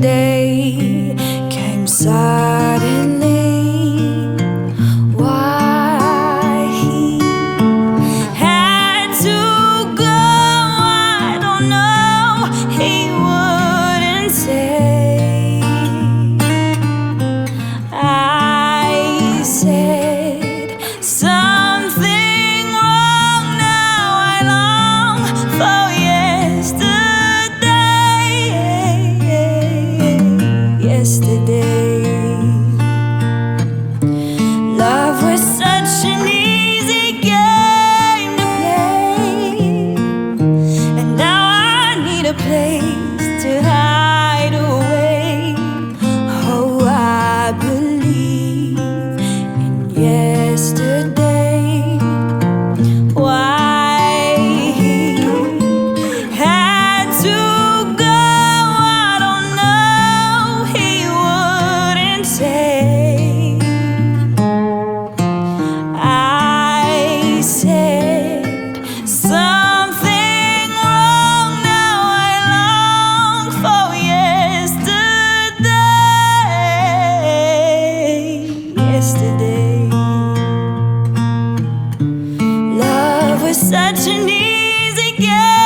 day came silent. Yeah.